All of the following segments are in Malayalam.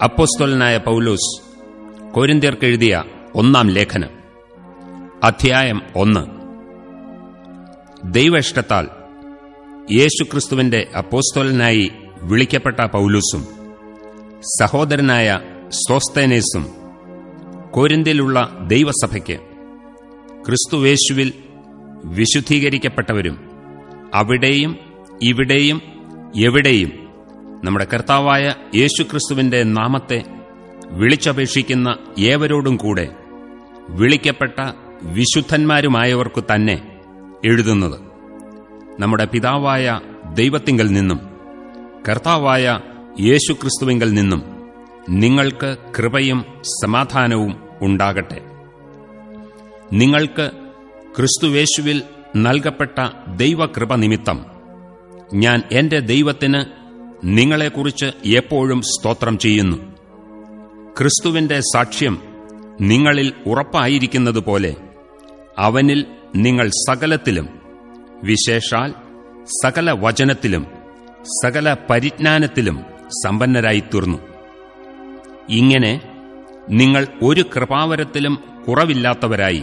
അപ്പോസ്തോലനായ പൗലോസ് കോരിന്ത്യർക്കെഴുതിയ ഒന്നാം ലേഖനം അധ്യായം ഒന്ന്. ദൈവ ഇഷ്ടത്താൽ യേശുക്രിസ്തുവിന്റെ അപ്പോസ്തോലനായി വിളിക്കപ്പെട്ട പൗലൂസും സഹോദരനായ സോസ്തേനേസും കോരിന്തിലുള്ള ദൈവസഭയ്ക്ക് ക്രിസ്തുവേശുവിൽ വിശുദ്ധീകരിക്കപ്പെട്ടവരും അവിടെയും ഇവിടെയും എവിടെയും നമ്മുടെ കർത്താവായ യേശുക്രിസ്തുവിന്റെ നാമത്തെ വിളിച്ചപേക്ഷിക്കുന്ന ഏവരോടും കൂടെ വിളിക്കപ്പെട്ട വിശുദ്ധന്മാരുമായവർക്കു തന്നെ എഴുതുന്നത് നമ്മുടെ പിതാവായ ദൈവത്തിങ്കൽ നിന്നും കർത്താവായ യേശുക്രിസ്തുവിങ്കൽ നിന്നും നിങ്ങൾക്ക് കൃപയും സമാധാനവും ഉണ്ടാകട്ടെ. നിങ്ങൾക്ക് ക്രിസ്തുവേശുവിൽ നൽകപ്പെട്ട ദൈവകൃപ നിമിത്തം ഞാൻ എന്റെ ദൈവത്തിന് നിങ്ങളെക്കുറിച്ച് എപ്പോഴും സ്തോത്രം ചെയ്യുന്നു. ക്രിസ്തുവിന്റെ സാക്ഷ്യം നിങ്ങളിൽ ഉറപ്പായിരിക്കുന്നതുപോലെ അവനിൽ നിങ്ങൾ സകലത്തിലും വിശേഷാൽ സകല വചനത്തിലും സകല പരിജ്ഞാനത്തിലും സമ്പന്നരായി തീർന്നു ഇങ്ങനെ നിങ്ങൾ ഒരു കൃപാവരത്തിലും കുറവില്ലാത്തവരായി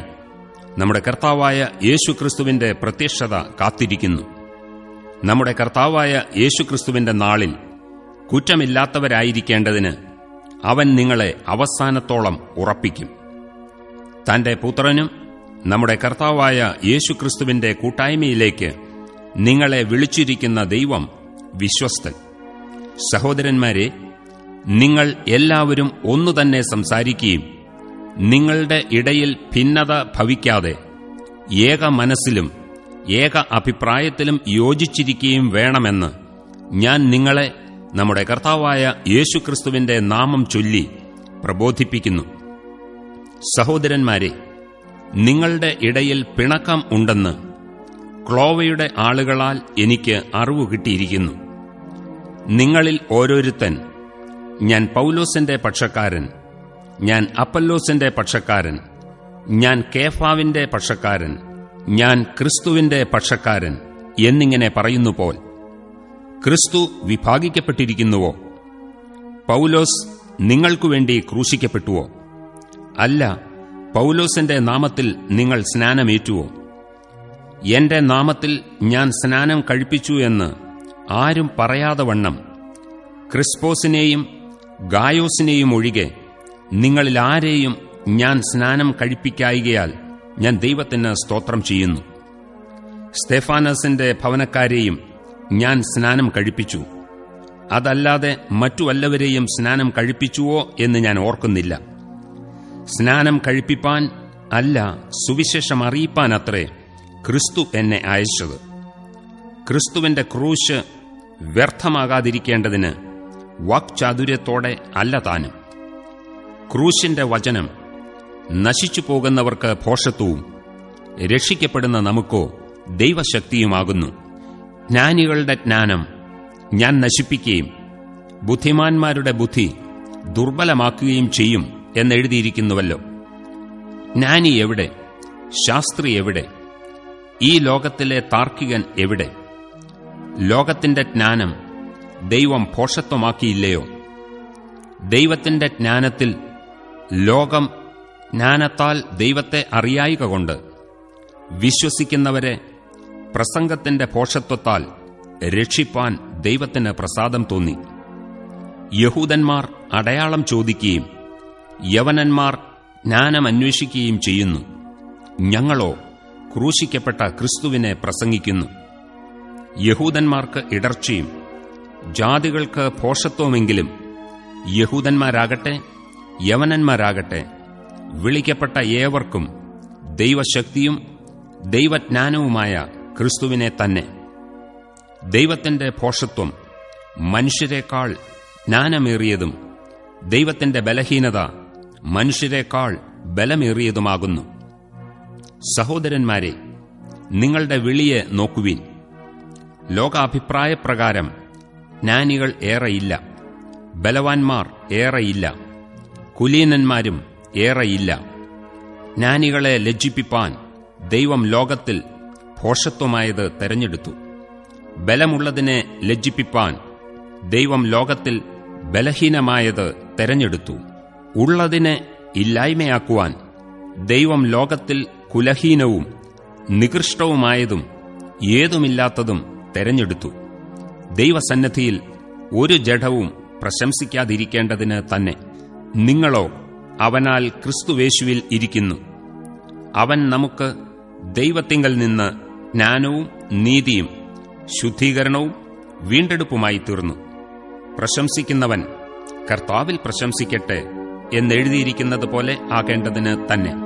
നമ്മുടെ കർത്താവായ യേശുക്രിസ്തുവിന്റെ പ്രത്യക്ഷത കാത്തിരിക്കുന്നു. നമ്മുടെ കർത്താവായ യേശുക്രിസ്തുവിന്റെ നാളിൽ കുറ്റമില്ലാത്തവരായിരിക്കേണ്ടതിന് അവൻ നിങ്ങളെ അവസാനത്തോളം ഉറപ്പിക്കും. തന്റെ പുത്രനും നമ്മുടെ കർത്താവായ യേശുക്രിസ്തുവിന്റെ കൂട്ടായ്മയിലേക്ക് നിങ്ങളെ വിളിച്ചിരിക്കുന്ന ദൈവം വിശ്വസ്തൻ. സഹോദരന്മാരെ നിങ്ങൾ എല്ലാവരും ഒന്നു തന്നെ സംസാരിക്കുകയും നിങ്ങളുടെ ഇടയിൽ ഭിന്നത ഭവിക്കാതെ ഏക മനസ്സിലും ഏക അഭിപ്രായത്തിലും യോജിച്ചിരിക്കുകയും വേണമെന്ന് ഞാൻ നിങ്ങളെ നമ്മുടെ കർത്താവായ യേശുക്രിസ്തുവിന്റെ നാമം ചൊല്ലി പ്രബോധിപ്പിക്കുന്നു. സഹോദരന്മാരെ നിങ്ങളുടെ ഇടയിൽ പിണക്കം ഉണ്ടെന്ന് ക്ലോവയുടെ ആളുകളാൽ എനിക്ക് അറിവ് കിട്ടിയിരിക്കുന്നു. നിങ്ങളിൽ ഓരോരുത്തൻ ഞാൻ പൗലോസിന്റെ പക്ഷക്കാരൻ ഞാൻ അപ്പല്ലോസിന്റെ പക്ഷക്കാരൻ ഞാൻ കേഫാവിന്റെ പക്ഷക്കാരൻ ഞാൻ ക്രിസ്തുവിന്റെ പക്ഷക്കാരൻ എന്നിങ്ങനെ പറയുന്നു പോൽ ക്രിസ്തു വിഭാഗിക്കപ്പെട്ടിരിക്കുന്നുവോ? പൗലോസ് നിങ്ങൾക്കുവേണ്ടി ക്രൂശിക്കപ്പെട്ടുവോ? അല്ല പൗലോസിന്റെ നാമത്തിൽ നിങ്ങൾ സ്നാനമേറ്റുവോ? എന്റെ നാമത്തിൽ ഞാൻ സ്നാനം കഴിപ്പിച്ചു എന്ന് ആരും പറയാതെ വണ്ണം. ക്രിസ്പോസിനെയും ഗായോസിനെയും ഒഴികെ നിങ്ങളിലാരെയും ഞാൻ സ്നാനം കഴിപ്പിക്കായികയാൽ ഞാൻ ദൈവത്തിന് സ്തോത്രം ചെയ്യുന്നു. സ്റ്റെഫാനസിന്റെ ഭവനക്കാരെയും ഞാൻ സ്നാനം കഴിപ്പിച്ചു. അതല്ലാതെ മറ്റു വല്ലവരെയും സ്നാനം കഴിപ്പിച്ചുവോ എന്ന് ഞാൻ ഓർക്കുന്നില്ല. സ്നാനം കഴിപ്പിപ്പാൻ അല്ല സുവിശേഷം അറിയിപ്പാൻ അത്രേ ക്രിസ്തു എന്നെ അയച്ചത്. ക്രിസ്തുവിന്റെ ക്രൂശ് വ്യർത്ഥമാകാതിരിക്കേണ്ടതിന് വാക്ചാതുര്യത്തോടെ അല്ല താനും. ക്രൂശിന്റെ വചനം നശിച്ചു പോകുന്നവർക്ക് ഭോഷത്വവും രക്ഷിക്കപ്പെടുന്ന നമുക്കോ ദൈവശക്തിയുമാകുന്നു. ജ്ഞാനികളുടെ ജ്ഞാനം ഞാൻ നശിപ്പിക്കുകയും ബുദ്ധിമാന്മാരുടെ ബുദ്ധി ദുർബലമാക്കുകയും ചെയ്യും എന്നെഴുതിയിരിക്കുന്നുവല്ലോ. ജ്ഞാനി എവിടെ? ശാസ്ത്രി എവിടെ? ഈ ലോകത്തിലെ താർക്കികൻ എവിടെ? ലോകത്തിന്റെ ജ്ഞാനം ദൈവം ഭോഷത്വമാക്കിയില്ലയോ? ദൈവത്തിന്റെ ജ്ഞാനത്തിൽ ലോകം ജ്ഞാനത്താൽ ദൈവത്തെ അറിയായിക കൊണ്ട് വിശ്വസിക്കുന്നവരെ പ്രസംഗത്തിന്റെ പോഷത്വത്താൽ രക്ഷിപ്പാൻ ദൈവത്തിന് പ്രസാദം തോന്നി. യഹൂദന്മാർ അടയാളം ചോദിക്കുകയും യവനന്മാർ ജ്ഞാനം അന്വേഷിക്കുകയും ചെയ്യുന്നു. ഞങ്ങളോ ക്രൂശിക്കപ്പെട്ട ക്രിസ്തുവിനെ പ്രസംഗിക്കുന്നു. യഹൂദന്മാർക്ക് ഇടർച്ചയും ജാതികൾക്ക് പോഷത്വമെങ്കിലും യഹൂദന്മാരാകട്ടെ യവനന്മാരാകട്ടെ വിളിക്കപ്പെട്ട ഏവർക്കും ദൈവശക്തിയും ദൈവജ്ഞാനവുമായ ക്രിസ്തുവിനെ തന്നെ. ദൈവത്തിന്റെ ഭോഷത്വം മനുഷ്യരെക്കാൾ ജ്ഞാനമേറിയതും ദൈവത്തിന്റെ ബലഹീനത മനുഷ്യരെക്കാൾ ബലമേറിയതുമാകുന്നു. സഹോദരന്മാരെ നിങ്ങളുടെ വിളിയെ നോക്കുവിൻ. ലോകാഭിപ്രായപ്രകാരം ജ്ഞാനികൾ ഏറെയില്ല. ബലവാന്മാർ ഏറെയില്ല. കുലീനന്മാരും ഏറെയില്ല. ജ്ഞാനികളെ ലജ്ജിപ്പിപ്പാൻ ദൈവം ലോകത്തിൽ ഭോഷത്വമായത് തെരഞ്ഞെടുത്തു. ബലമുള്ളതിനെ ലജ്ജിപ്പിപ്പാൻ ദൈവം ലോകത്തിൽ ബലഹീനമായത് തെരഞ്ഞെടുത്തു. ഉള്ളതിനെ ഇല്ലായ്മയാക്കുവാൻ ദൈവം ലോകത്തിൽ കുലഹീനവും നികൃഷ്ടവുമായതും ഏതുമില്ലാത്തതും തെരഞ്ഞെടുത്തു. ദൈവസന്നദ്ധിയിൽ ഒരു ജഡവും പ്രശംസിക്കാതിരിക്കേണ്ടതിന് തന്നെ നിങ്ങളോ അവനാൽ ക്രിസ്തുവേശുവിൽ ഇരിക്കുന്നു. അവൻ നമുക്ക് ദൈവത്തിങ്കൽ നിന്ന് ജ്ഞാനവും നീതിയും ശുദ്ധീകരണവും വീണ്ടെടുപ്പുമായി തീർന്നു. പ്രശംസിക്കുന്നവൻ കർത്താവിൽ പ്രശംസിക്കട്ടെ എന്നെഴുതിയിരിക്കുന്നത് പോലെ ആകേണ്ടതിന് തന്നെ.